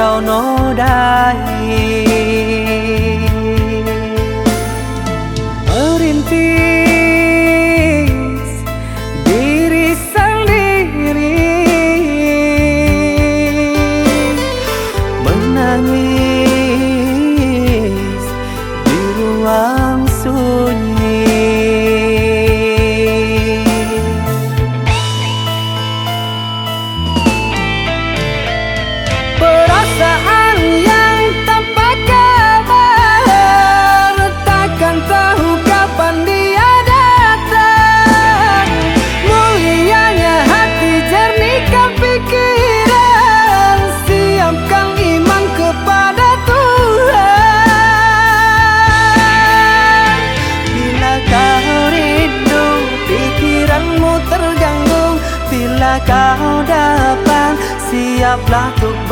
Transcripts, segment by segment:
เขาโนได้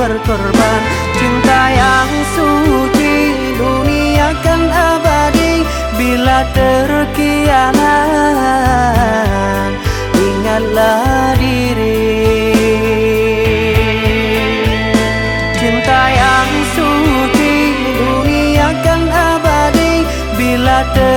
berkorban. Cinta yang suci Dunia kan abadi. Bila terkianan Ingatlah diri. Cinta yang suci Dunia kan abadi. Bila terkianan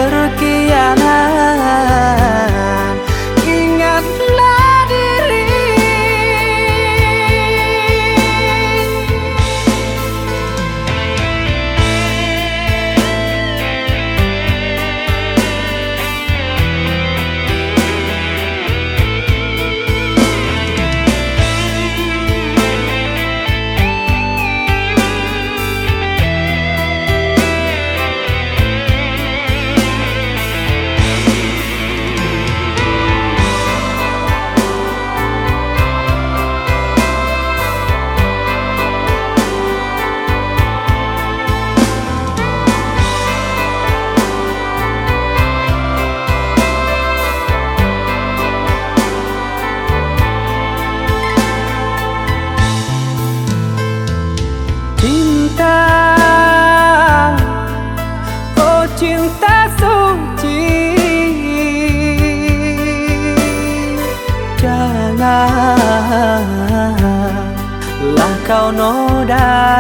janganlah kau nodai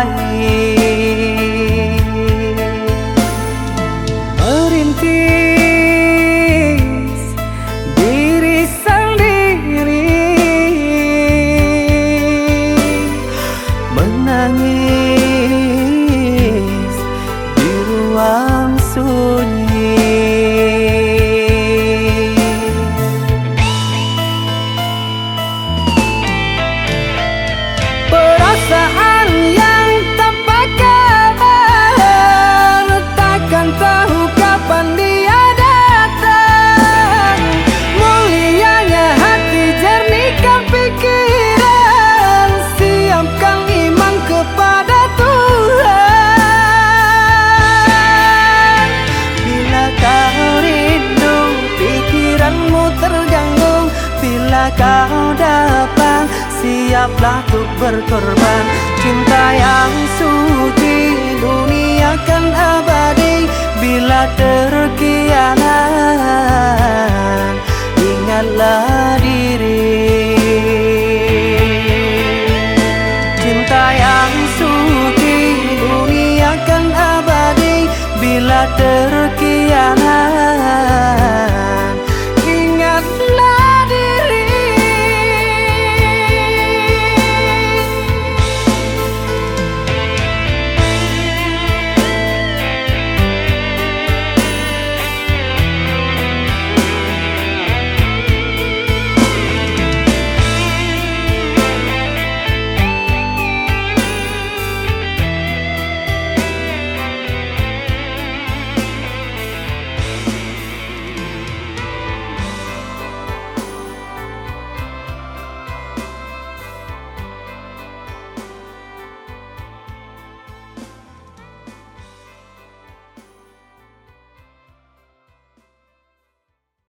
berkorban. Cinta yang